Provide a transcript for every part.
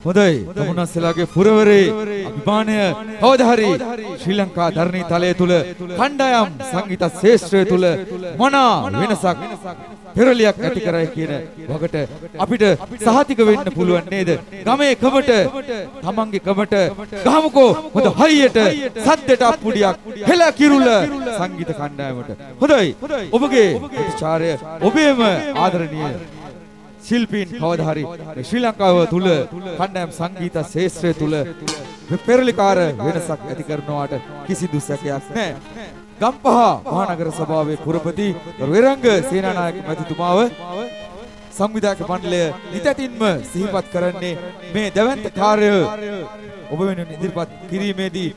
හොඳයි. තමුණස්සලාගේ පුරවරේ අභිමානය කවදා හරි ශ්‍රී ලංකා ධර්ණී තලය තුල කණ්ඩායම් සංගීත ශාස්ත්‍රය තුල මනා වෙනසක් පෙරලියක් ඇති කරයි කියන වගට අපිට සහතික වෙන්න පුළුවන් නේද? ගමේ කමට තමන්ගේ කමට ගහමුකෝ හොඳ හයියට සද්දට අප්පුඩියක් හෙළ කිරුල සංගීත කණ්ඩායමට. හොඳයි. ඔබගේ ප්‍රතිචාරය ඔබේම ආදරණීය. ශිල්පීන් කවදා හරි ශ්‍රී ලංකාව තුල කණ්ඩායම් සංගීත ශාස්ත්‍රය තුල පෙරලිකාර වෙනසක් ඇති කරනවාට කිසිදු සැකයක් නැහැ. ගම්පහ මහනගර සභාවේ පුරපති වෙරංග සේනානායක මැතිතුමාව සංවිධායක මණ්ඩලය නිතැතින්ම සිහිපත් කරන්නේ මේ දැවැන්ත කාර්ය ඔබ වෙනුවෙන් ඉදිරිපත් කිරීමේදී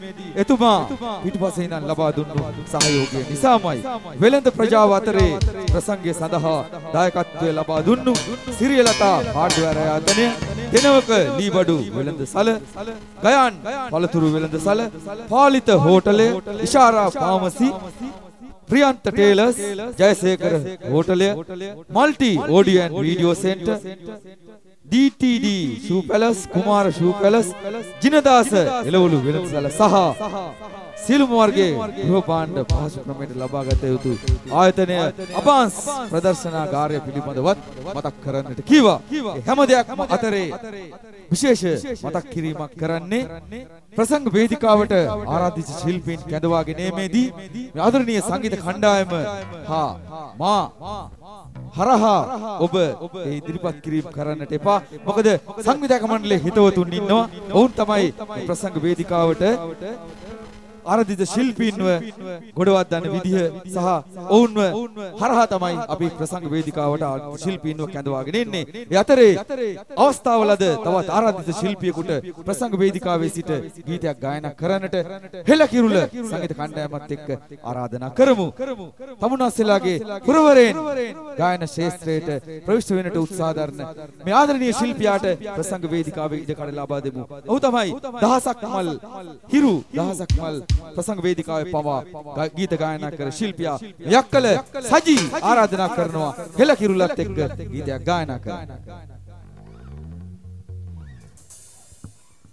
එතුමා පිටුපසේ ඉඳන් ලබා දුන්නු සහයෝගය නිසාමයි. වෙළඳ ප්‍රජාව අතරේ ප්‍රසංගය සඳහා දායකත්වය ලබා දුන්නු සිරියලතා හાર્ඩ්වෙයාර් ආයතනය දෙනවක ලීබඩු වෙළඳ සල ගයන් පළතුරු වෙළඳ සල පාලිත හෝටලය Ishara pharmacy Priyantha tailors Jayasekara හෝටලය multi audio and video centre DTD shoe palace Kumara shoe palace Jinadasa එළවලු වෙනසල සහ සියලුම වර්ගයේ ගෘහ භාණ්ඩ පහසු ක්‍රමයට ලබා ගත යුතු ආයතනය අබාන්ස් ප්‍රදර්ශනාගාරය පිළිබඳවත් මතක් කරන්නට කීවා. හැම දෙයක්ම අතරේ විශේෂ මතක් කිරීමක් කරන්නේ ප්‍රසංග වේදිකාවට ආරාධිත ශිල්පීන් කැඳවා ගැනීමේදී ආදරණීය සංගීත කණ්ඩායම හා මා හරහා ඔබ ඒ ඉදිරිපත් කිරීම කරන්නට එපා. මොකද සංවිධායක මණ්ඩලයේ හිතවතුන් ඉන්නවා. ඔවුන් තමයි ප්‍රසංග වේදිකාවට ආරාධිත ශිල්පීන්ව ගොඩවත් දන්න විදිහ සහ ඔවුන්ව හරහා තමයි අපි ප්‍රසංග වේදිකාවට ශිල්පීන්ව කැඳවාගෙන ඉන්නේ. ඒ අතරේ අවස්ථාවලද තවත් ආරාධිත ශිල්පියෙකුට ප්‍රසංග වේදිකාවේ සිට ගීතයක් ගායනා කරන්නට හෙළ කිරුල සංගීත කණ්ඩායමත් එක්ක ආරාධනා කරමු. තමුන්වස්සලාගේ පුරවරෙන් ගායන ශාස්ත්‍රයට ප්‍රවිෂ්ඨ වෙන්නට උත්සාහ දරන මේ ආදරණීය ශිල්පියාට ප්‍රසංග වේදිකාවේ ඉඩකඩ ලබා දෙමු. ඔහු තමයි දහසක් මල් හිරු දහසක් මල් ප්‍රසංග වේදිකාවේ පවා ගීත ගායනා කර ශිල්පියා යක්කල සජී ආරාධනා කරනවා හෙළ කිරුලත් එක්ක ගීතයක් ගායනා කරන්න.